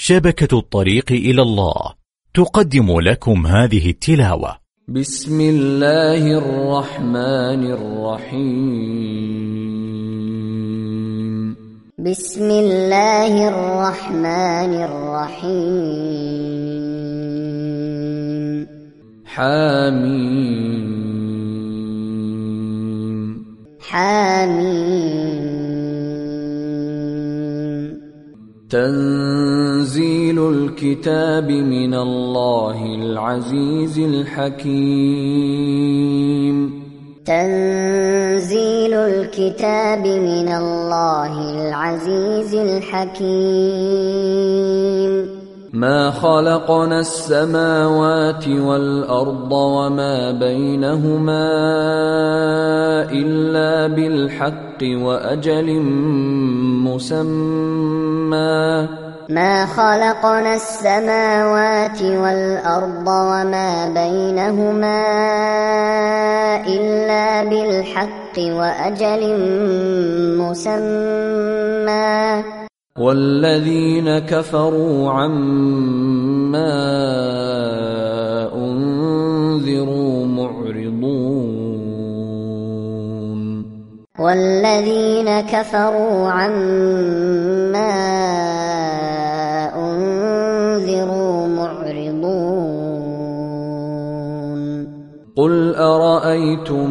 شبكة الطريق إلى الله. تقدم لكم هذه التلاوة. بسم الله الرحمن الرحيم. بسم الله الرحمن الرحيم. حميم. حميم. تنزيل الكتاب من الله العزيز الحكيم. تنزيل الكتاب من الله العزيز الحكيم. ما خلقنا السماوات والأرض وما بينهما إلا بالحق وأجل مسمى. ما خلقنا السماوات والأرض وما بينهما إلا بالحق وأجل مسمى. والذين كفروا عما أنذروا معرضون. والذين كفروا عما أنذروا معرضون. قل أرأيتم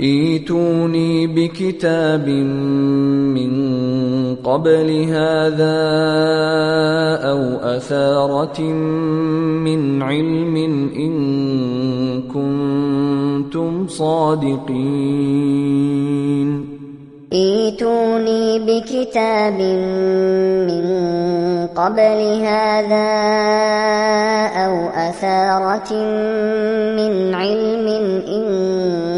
ايتوني بكتاب من قبل هذا أو أثارة من علم إن كنتم صادقين. ايتوني بكتاب من قبل هذا أو أثارة من علم إن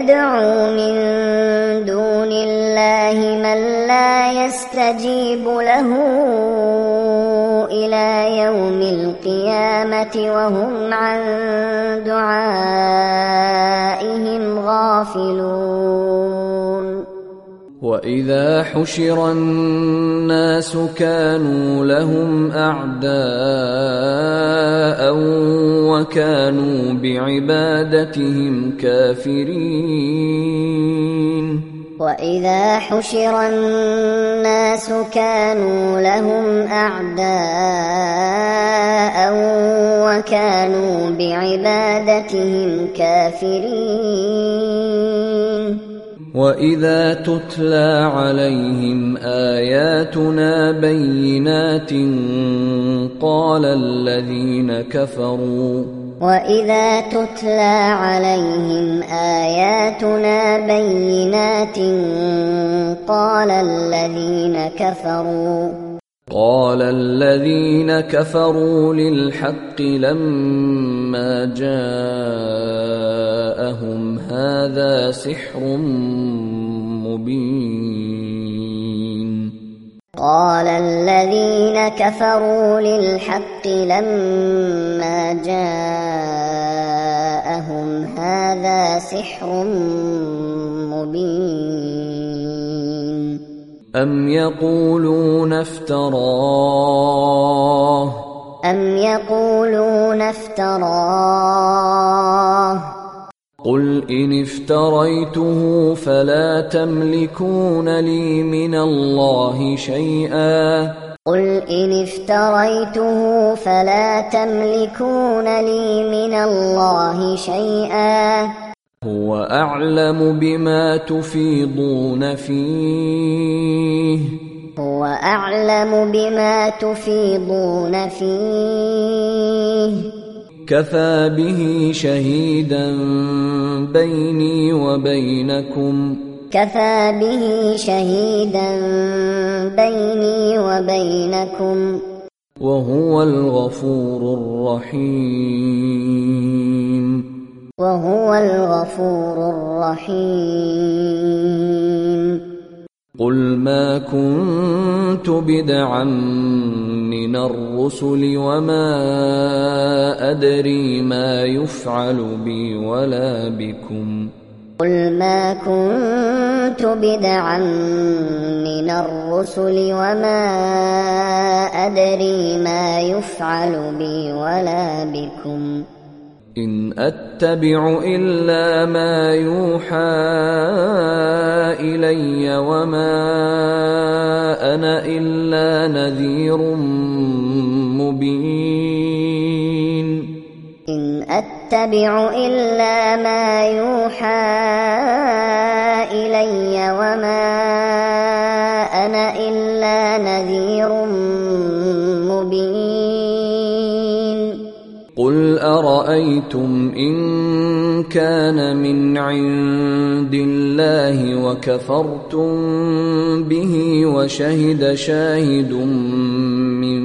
يدعو من دون الله من لا يستجيب له إلى يوم القيامة وهم عن دعائهم غافلون. واذا حشر الناس كانوا لهم اعداء وكانوا بعبادتهم كافرين واذا حشر الناس كانوا لهم اعداء وكانوا بعبادتهم كافرين واذا تتلى عليهم اياتنا بينات قال الذين كفروا واذا تتلى عليهم اياتنا بينات قال الذين كفروا قال الذين كفروا للحق لما جاءهم هذا سحر مبين. قال الذين كفروا للحق لما جاءهم هذا سحر مبين. أم يقولون افتراه؟ أم يقولون افتراه؟ قل إن افتريته فلا تملكون لي من الله شيئا قل إن افتريته فلا تملكون لي من الله شيئا هو أعلم بما تفيضون فيه هو أعلم بما تفيضون فيه كفى به شهيدا بيني وبينكم كفى به شهيدا بيني وبينكم وهو الغفور الرحيم وهو الغفور الرحيم قل ما كنت بدعا من الرسل وما ادري ما يفعل بي ولا بكم قل ما كنت بدعا من الرسل وما أدري ما يفعل بي ولا بكم إن أتبع إلا ما يوحى إلي وما أنا إلا نذير مبين. إن أتبع إلا ما يوحى إلي وما أنا إلا نذير مبين. أرأيتم إن كان من عند الله وكفرتم به وشهد شاهد من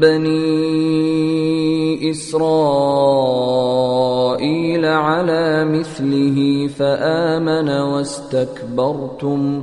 بني إسرائيل على مثله فآمن واستكبرتم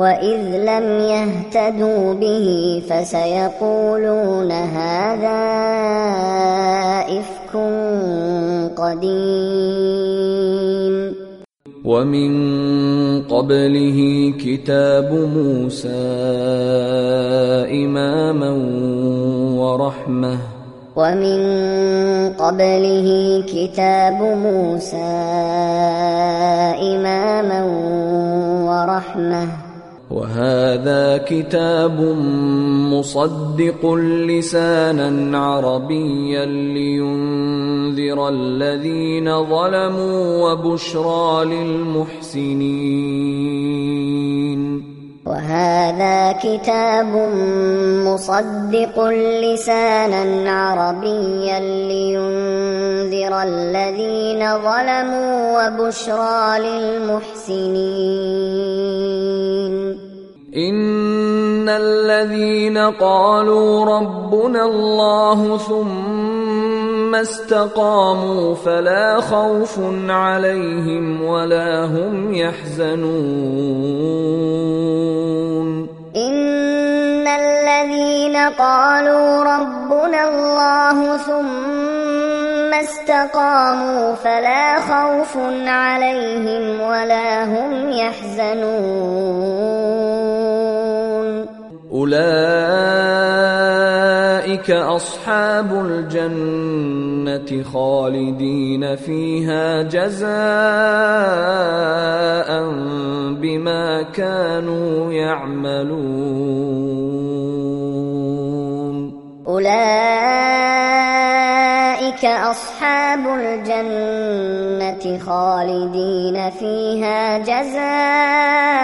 وإذ لم يهتدوا به فسيقولون هذا إفك قديم. ومن قبله كتاب موسى إماما ورحمة. ومن قبله كتاب موسى إماما ورحمة. وهذا كتاب مصدق لسانا عربيا لينذر الذين ظلموا وبشرى للمحسنين. وهذا كتاب مصدق لسانا عربيا لينذر الذين ظلموا وبشرى للمحسنين. إن الذين قالوا ربنا الله ثم استقاموا فلا خوف عليهم ولا هم يحزنون إن الذين قالوا ربنا الله ثم استقاموا فلا خوف عليهم ولا هم يحزنون أولئك أصحاب الجنة خالدين فيها جزاء بما كانوا يعملون. أولئك أصحاب الجنة خالدين فيها جزاء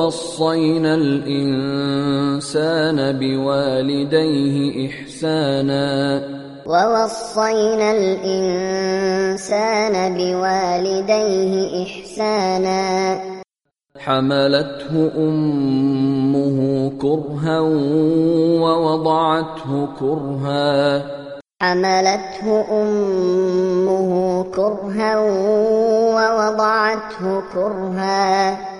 ووصينا الإنسان بوالديه إحسانا. ووصينا الإنسان بوالديه إحسانا. حملته أمه كرها ووضعته كرها. حملته أمه كرها ووضعته كرها.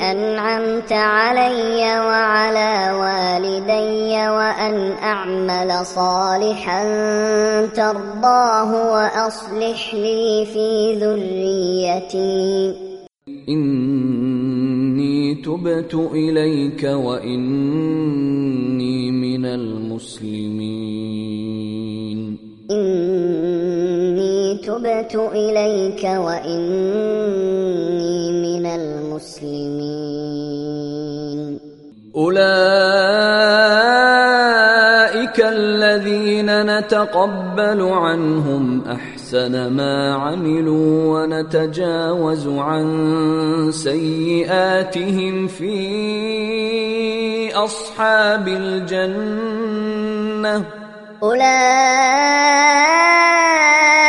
أنعمت علي وعلى والدي وأن أعمل صالحا ترضاه وأصلح لي في ذريتي. إني تبت إليك وإني من المسلمين. إني تبت إليك وإني من المسلمين أولئك الذين نتقبل عنهم أحسن ما عملوا ونتجاوز عن سيئاتهم في أصحاب الجنة.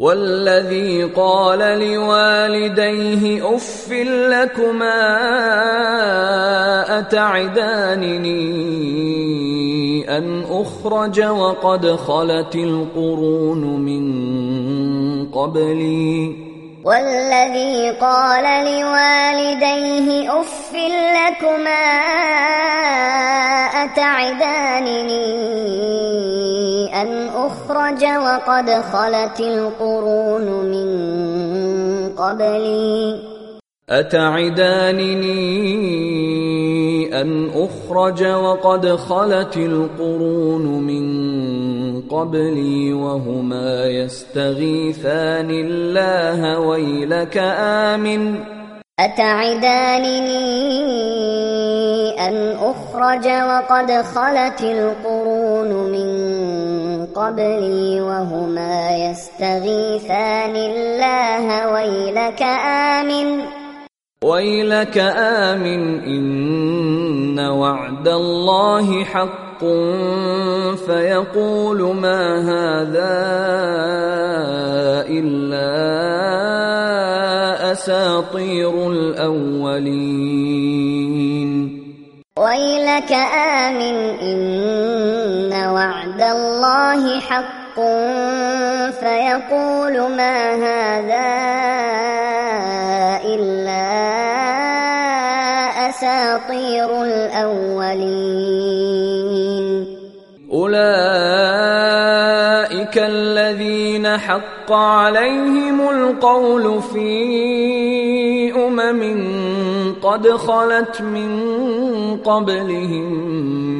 والذي قال لوالديه اف لكما أتعدانني أن أخرج وقد خلت القرون من قبلي والذي قال لوالديه اف لكما أتعدانني أن أخرج وقد خلت القرون من قبلي؟ أتعدانني أن أخرج وقد خلت القرون من قبلي وهما يستغيثان الله ويلك آمن. أتعدانني أن أخرج وقد خلت القرون من قبلي وهما يستغيثان الله ويلك آمن. ويلك آمن إن وعد الله حق فيقول ما هذا إلا أساطير الأولين ويلك آمن إن وعد الله حق فيقول ما هذا أساطير الأولين. أولئك الذين حق عليهم القول في أمم قد خلت من قبلهم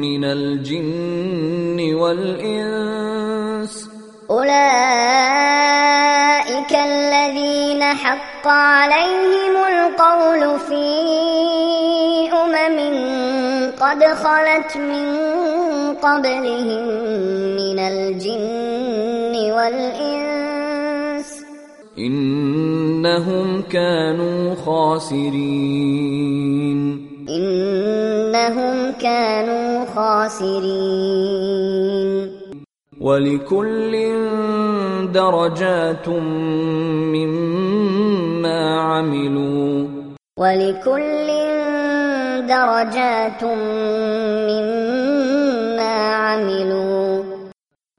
من الجن والإنس. أولئك الذين حق عليهم القول في أمم قد خلت من قبلهم من الجن والإنس إنهم كانوا خاسرين. إنهم كانوا خاسرين. ولكل درجات مما عملوا. ولكل درجات مما عملوا.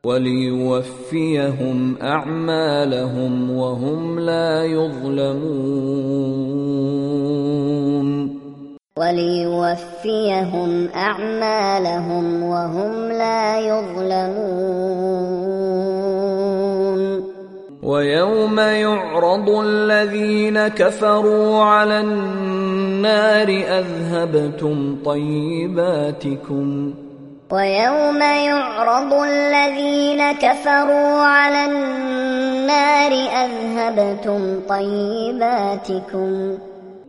وليوفيهم أعمالهم وهم لا يظلمون. وليوفيهم أعمالهم وهم لا يظلمون. ويوم يعرض الذين كفروا على النار أذهبتم طيباتكم. ويوم يعرض الذين كفروا على النار أذهبتم طيباتكم.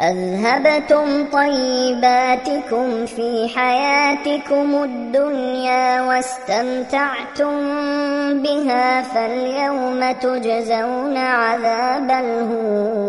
أذهبتم طيباتكم في حياتكم الدنيا واستمتعتم بها فاليوم تجزون عذاب الهون.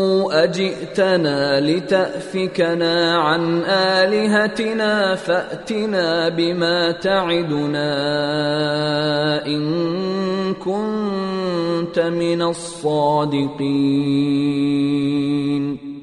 أجئتنا لتأفكنا عن آلهتنا فأتنا بما تعدنا إن كنت من الصادقين.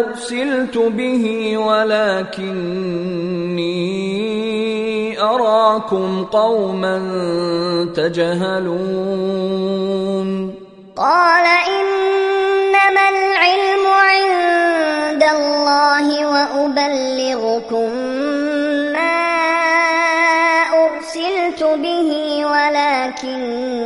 أرسلت به ولكني أراكم قوما تجهلون. قال إنما العلم عند الله وأبلغكم ما أرسلت به ولكني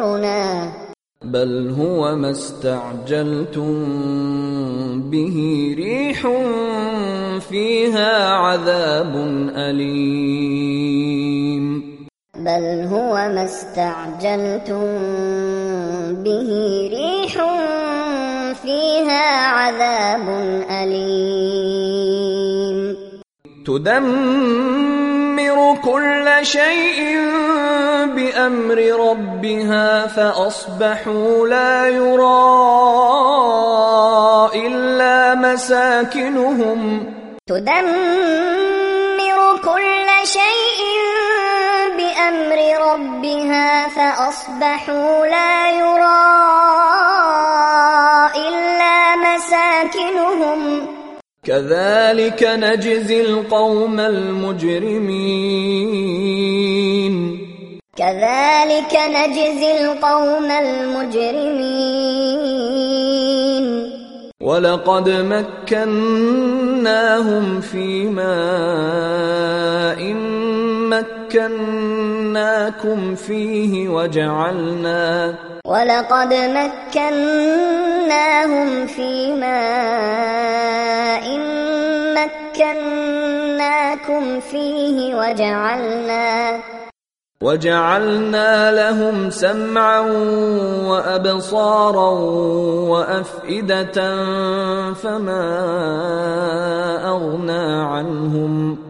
ممطرنا بل هو ما استعجلتم به ريح فيها عذاب أليم. بل هو ما استعجلتم به ريح فيها عذاب أليم. تدمر كل شيء بأمر ربها فأصبحوا لا يرى إلا مساكنهم تدمر كل شيء بأمر ربها فأصبحوا لا يرى إلا مساكنهم كذلك نجزي القوم المجرمين. كذلك نجزي القوم المجرمين. ولقد مكناهم في ماء مكناكم فيه وجعلنا ولقد مكناهم في ماء مكناكم فيه وجعلنا وجعلنا لهم سمعا وأبصارا وأفئدة فما أغنى عنهم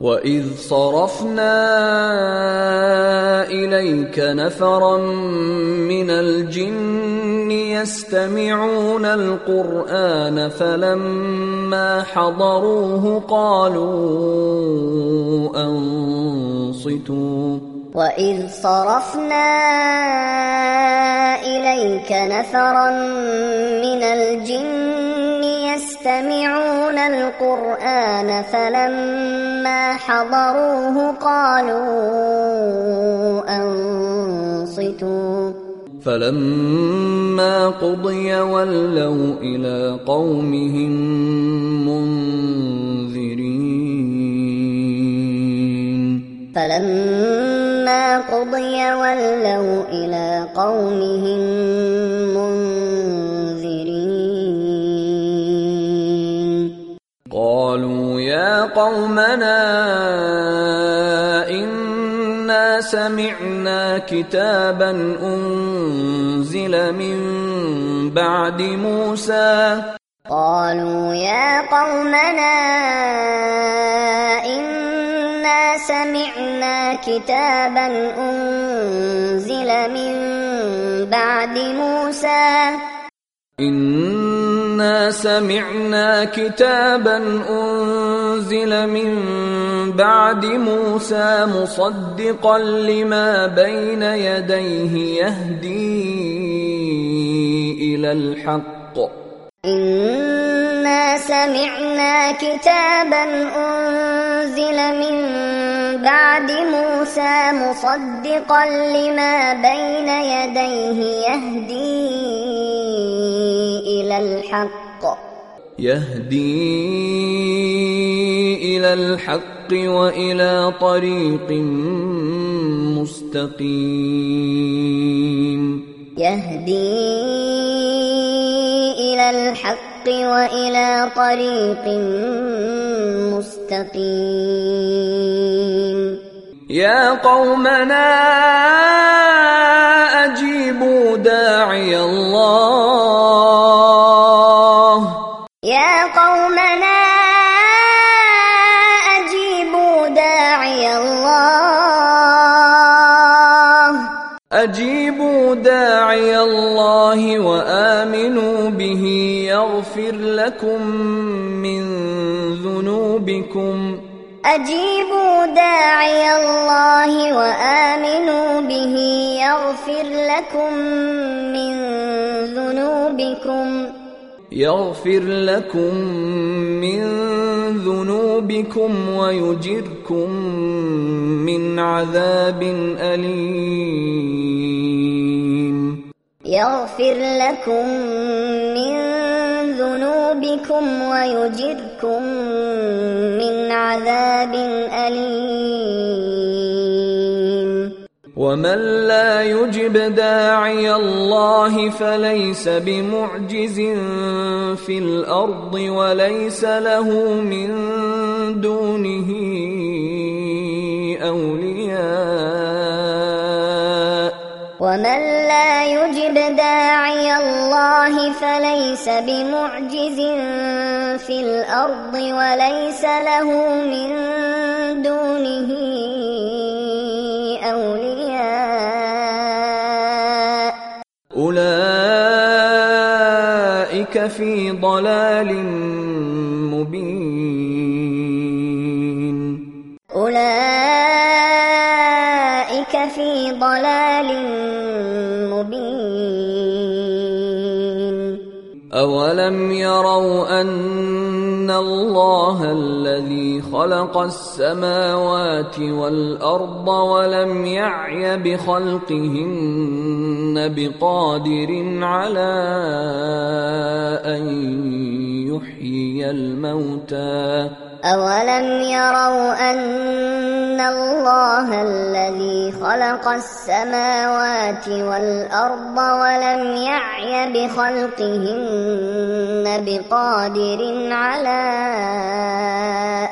وإذ صرفنا إليك نفرا من الجن يستمعون القرآن فلما حضروه قالوا أنصتوا وإذ صرفنا إليك نفرا من الجن يستمعون القرآن فلما حضروه قالوا أنصتوا. فلما قضي ولوا إلى قومهم منذرين. فلما قضي ولوا إلى قومهم يا قومنا إنا سمعنا كتابا أنزل من بعد موسى قالوا يا قومنا إنا سمعنا كتابا أنزل من بعد موسى إنا سمعنا كتابا أنزل من بعد موسى مصدقا لما بين يديه يهدي إلى الحق إنا سمعنا كتابا أنزل من بعد موسى مصدقا لما بين يديه يهدي إلى الحق. يهدي إلى الحق وإلى طريق مستقيم. يهدي إلى الحق وإلى طريق مستقيم. يا قومنا أجيبوا داعي الله. قومنا أجيبوا داعي الله. أجيبوا داعي الله وآمنوا به يغفر لكم من ذنوبكم. أجيبوا داعي الله وآمنوا به يغفر لكم من ذنوبكم. يغفر لكم من ذنوبكم ويجركم من عذاب أليم. يغفر لكم من ذنوبكم ويجركم من عذاب أليم. ومن لا يجب داعي الله فليس بمعجز في الأرض وليس له من دونه اولياء ومن لا يجب داعي الله فليس بمعجز في الأرض وليس له من دونه أولياء أولئك في ضلال مبين. أولئك في ضلال مبين. أولم يروا أن الله الذي خلق السماوات والأرض ولم يعي بخلقهن بقادر على أن يحيي الموتى أولم يروا أن الله الذي خلق السماوات والأرض ولم يعي بخلقهن بقادر على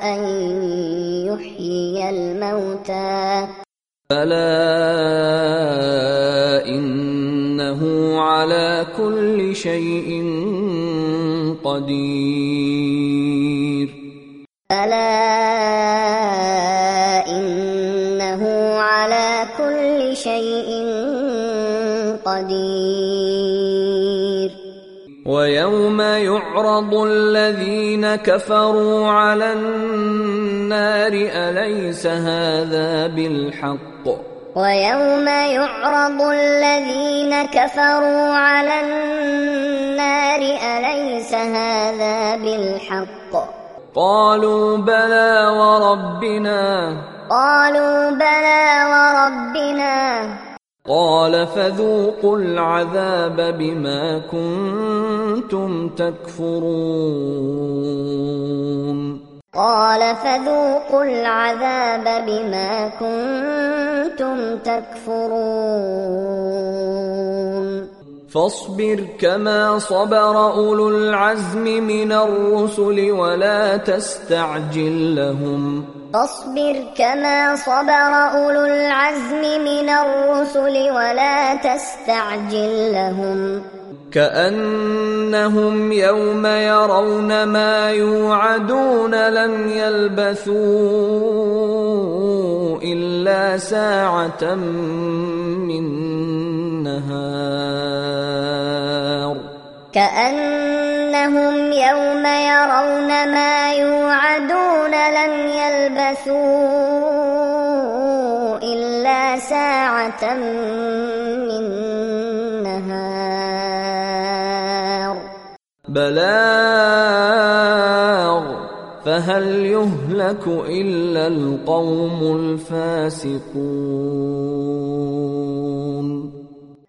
أن يحيي الموتى بلى إنه على كل شيء قدير ألا إنه على كل شيء قدير. ويوم يعرض الذين كفروا على النار أليس هذا بالحق؟ ويوم يعرض الذين كفروا على النار أليس هذا بالحق؟ قالوا بلى وربنا. قالوا بلى وربنا. قال فذوقوا العذاب بما كنتم تكفرون. قال فذوقوا العذاب بما كنتم تكفرون. فاصبر كما صبر أولو العزم من الرسل ولا تستعجل لهم. فاصبر كما صبر أولو العزم من الرسل ولا تستعجل لهم. كأنهم يوم يرون ما يوعدون لم يلبثوا إلا ساعة من نهار كأنهم يوم يرون ما يوعدون لم يلبثوا إلا ساعة من نهار بلاغ. فهل يهلك إلا القوم الفاسقون؟